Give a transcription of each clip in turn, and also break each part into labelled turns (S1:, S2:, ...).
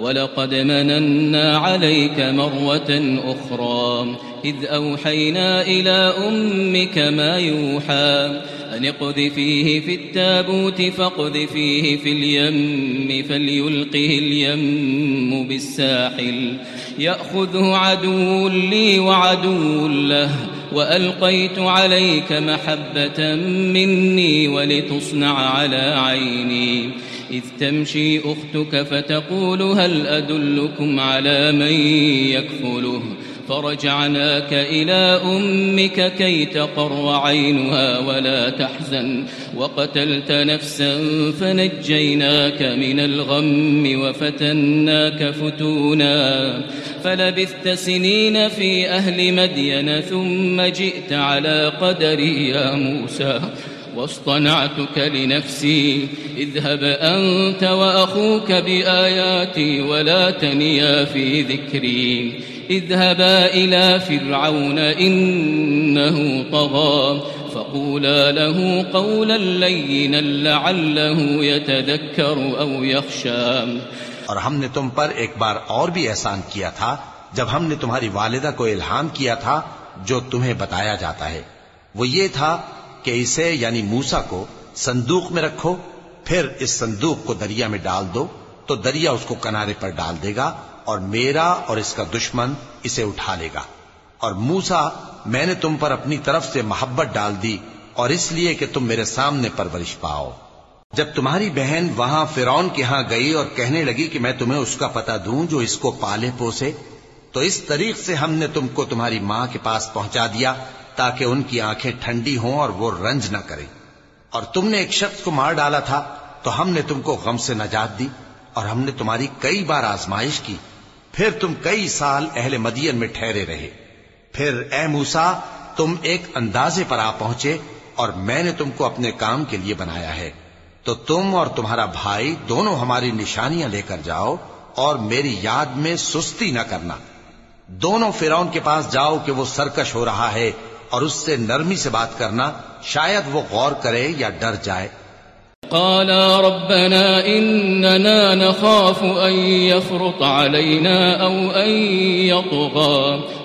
S1: ولقد مننا عليك مرة أخرى، إذ أوحينا إلى أمك ما يوحى، أن اقذفيه في التابوت، فاقذفيه في اليم، فليلقه اليم بالساحل، يأخذه عدو لي وعدو له، وألقيت عليك محبة مني ولتصنع على عيني. إذ تمشي أختك فتقول هل أدلكم على من يكفله؟ فرجعناك إلى أمك كي تقر عينها ولا تحزن. وقتلت نفسا فنجيناك من الغم وفتناك فتونا. فلبثت سنين في أهل مدين ثم جئت على قدري يا موسى. واصطنعتك لنفسي، اذهب أنت وأخوك بآياتي ولا تنيا في ذكري. اذهبا إلى فرعون إنه طغى، فقولا له قولا لينا لعله يتذكر أو يخشى.
S2: اور ہم نے تم پر ایک بار اور بھی احسان کیا تھا، جب ہم نے تمہاری والدہ کو الہام کیا تھا، جو تمہیں بتایا جاتا ہے۔ وہ یہ تھا کہ اسے یعنی موسا کو صندوق میں رکھو، پھر اس صندوق کو دریا میں ڈال دو، تو دریا اس کو کنارے پر ڈال دے گا اور میرا اور اس کا دشمن اسے اٹھا لے گا۔ اور موسا، میں نے تم پر اپنی طرف سے محبت ڈال دی اور اس لیے کہ تم میرے سامنے پرورش پاؤ۔ جب تمہاری بہن وہاں فرون کے ہاں گئی اور کہنے لگی کہ میں تمہیں اس کا پتہ دوں جو اس کو پالے پوسے، تو اس طریق سے ہم نے تم کو تمہاری ماں کے پاس پہنچا دیا۔ تاکہ ان کی آنکھیں ٹھنڈی ہوں اور وہ رنج نہ کریں۔ اور تم نے ایک شخص کو مار ڈالا تھا، تو ہم نے تم کو غم سے نجات دی اور ہم نے تمہاری کئی بار آزمائش کی۔ پھر تم کئی سال اہل مدین میں ٹھہرے رہے۔ پھر اے موسا تم ایک اندازے پر آ پہنچے اور میں نے تم کو اپنے کام کے لیے بنایا ہے۔ تو تم اور تمہارا بھائی دونوں ہماری نشانیاں لے کر جاؤ اور میری یاد میں سستی نہ کرنا۔ دونوں فرون کے پاس جاؤ کہ وہ سرکش ہو رہا ہے۔ اور اس سے نرمی سے بات کرنا شاید وہ غور کرے یا ڈر جائے۔
S1: قالا ربنا إننا نخاف أن يفرط علينا أو أن يطغى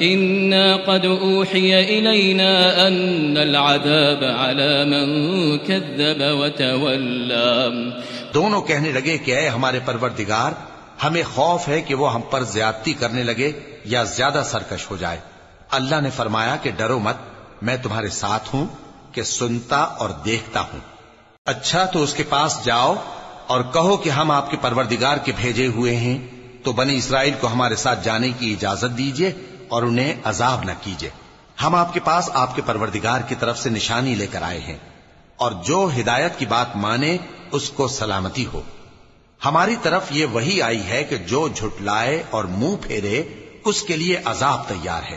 S1: إنا قد أوحي إلينا أن العذاب على من كذب وتولى.
S2: دونوں کہنے لگے کہ اے ہمارے پروردگار، ہمیں خوف ہے کہ وہ ہم پر زیادتی کرنے لگے یا زیادہ سرکش ہو جائے۔ اللہ نے فرمایا کہ ڈرو مت، میں تمہارے ساتھ ہوں کہ سنتا اور دیکھتا ہوں۔ اچھا تو اس کے پاس جاؤ اور کہو کہ ہم آپ کے پروردگار کے بھیجے ہوئے ہیں۔ تو بنی اسرائیل کو ہمارے ساتھ جانے کی اجازت دیجیے اور انہیں عذاب نہ کیجیے۔ ہم آپ کے پاس آپ کے پروردگار کی طرف سے نشانی لے کر آئے ہیں، اور جو ہدایت کی بات مانے، اس کو سلامتی ہو۔ ہماری طرف یہ وہی آئی ہے کہ جو جھٹلائے اور منہ پھیرے، اس کے لیے عذاب تیار ہے۔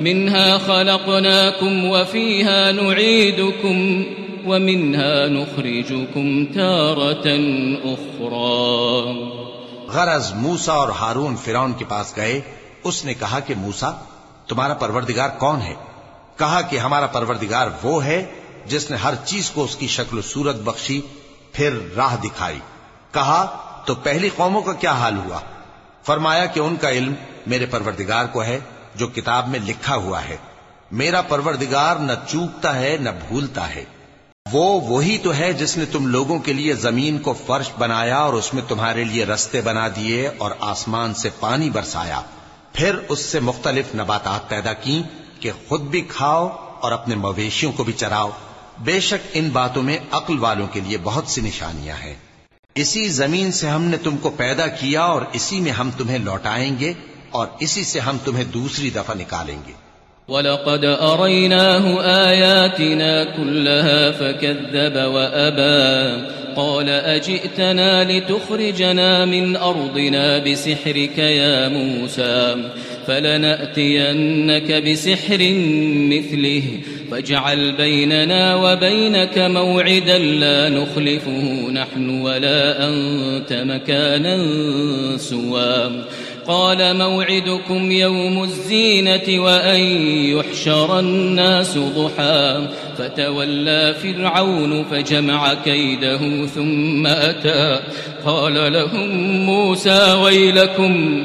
S1: منها خلقناكم وفيها نعيدكم ومنها نخرجكم تارة أخرى.
S2: غرض موسا اور ہارون فرون کے پاس گئے، اس نے کہا کہ موسا تمہارا پروردگار کون ہے؟ کہا کہ ہمارا پروردگار وہ ہے جس نے ہر چیز کو اس کی شکل و صورت بخشی، پھر راہ دکھائی۔ کہا، تو پہلی قوموں کا کیا حال ہوا؟ فرمایا کہ ان کا علم میرے پروردگار کو ہے جو کتاب میں لکھا ہوا ہے۔ میرا پروردگار نہ چوکتا ہے، نہ بھولتا ہے۔ وہ وہی تو ہے جس نے تم لوگوں کے لیے زمین کو فرش بنایا اور اس میں تمہارے لیے رستے بنا دیے اور آسمان سے پانی برسایا۔ پھر اس سے مختلف نباتات پیدا کی کہ خود بھی کھاؤ اور اپنے مویشیوں کو بھی چراؤ۔ بے شک ان باتوں میں عقل والوں کے لیے بہت سی نشانیاں ہیں۔ اسی زمین سے ہم نے تم کو پیدا کیا اور اسی میں ہم تمہیں لوٹائیں گے۔ اور اسی سے ہم تمہیں دوسری دفعہ نکالیں گے۔
S1: وَلَقَدْ أَرَيْنَاهُ آيَاتِنَا كُلَّهَا فَكَذَّبَ وَأَبَى قَالَ أَجِئْتَنَا لِتُخْرِجَنَا مِنْ أَرْضِنَا بِسِحْرِكَ يَا مُوسَى فَلَنَأْتِيَنَّكَ بِسِحْرٍ مِثْلِهِ فاجعل بيننا وبينك موعدا لا نخلفه نحن ولا أنت مكانا سوى قال موعدكم يوم الزينة وأن يحشر الناس ضحى. فتولى فرعون فجمع كيده ثم أتى. قال لهم موسى ويلكم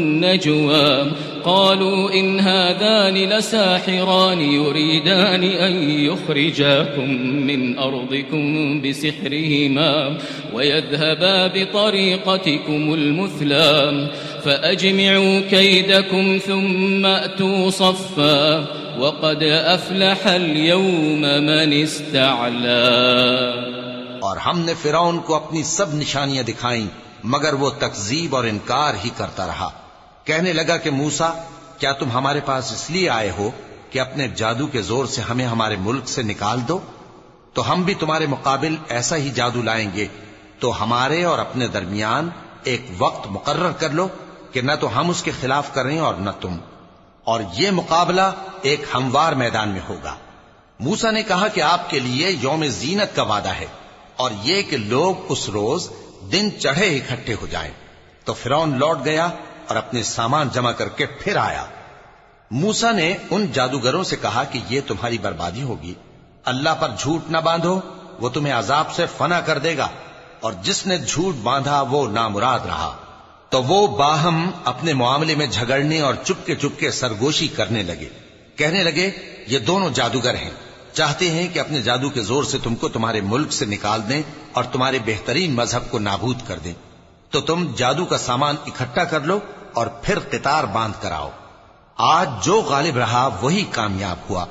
S1: النجوى قالوا إن هذان لساحران يريدان أن يخرجاكم من أرضكم بسحرهما ويذهبا بطريقتكم المثلى فأجمعوا كيدكم ثم أتوا صفا وقد أفلح اليوم من استعلى
S2: اور ہم نے فرعون کو اپنی سب نشانیاں دکھائیں، مگر وہ تکذیب اور انکار ہی کرتا رہا۔ کہنے لگا کہ موسا کیا تم ہمارے پاس اس لیے آئے ہو کہ اپنے جادو کے زور سے ہمیں ہمارے ملک سے نکال دو؟ تو ہم بھی تمہارے مقابل ایسا ہی جادو لائیں گے۔ تو ہمارے اور اپنے درمیان ایک وقت مقرر کر لو کہ نہ تو ہم اس کے خلاف کریں اور نہ تم۔ اور یہ مقابلہ ایک ہموار میدان میں ہوگا۔ موسا نے کہا کہ آپ کے لیے یوم زینت کا وعدہ ہے اور یہ کہ لوگ اس روز دن چڑھے اکٹھے ہو جائیں۔ تو فرون لوٹ گیا اور اپنے سامان جمع کر کے پھر آیا۔ موسا نے ان جادوگروں سے کہا کہ یہ تمہاری بربادی ہوگی۔ اللہ پر جھوٹ نہ باندھو، وہ تمہیں عذاب سے فنا کر دے گا۔ اور جس نے جھوٹ باندھا، وہ نامراد رہا۔ تو وہ باہم اپنے معاملے میں جھگڑنے اور چپکے چپکے سرگوشی کرنے لگے۔ کہنے لگے، یہ دونوں جادوگر ہیں۔ چاہتے ہیں کہ اپنے جادو کے زور سے تم کو تمہارے ملک سے نکال دیں اور تمہارے بہترین مذہب کو نابود کر دیں۔ تو تم جادو کا سامان اکٹھا کر لو اور پھر قطار باندھ کر آؤ۔ آج جو غالب رہا وہی کامیاب ہوا۔